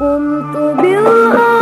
قمت بالأرض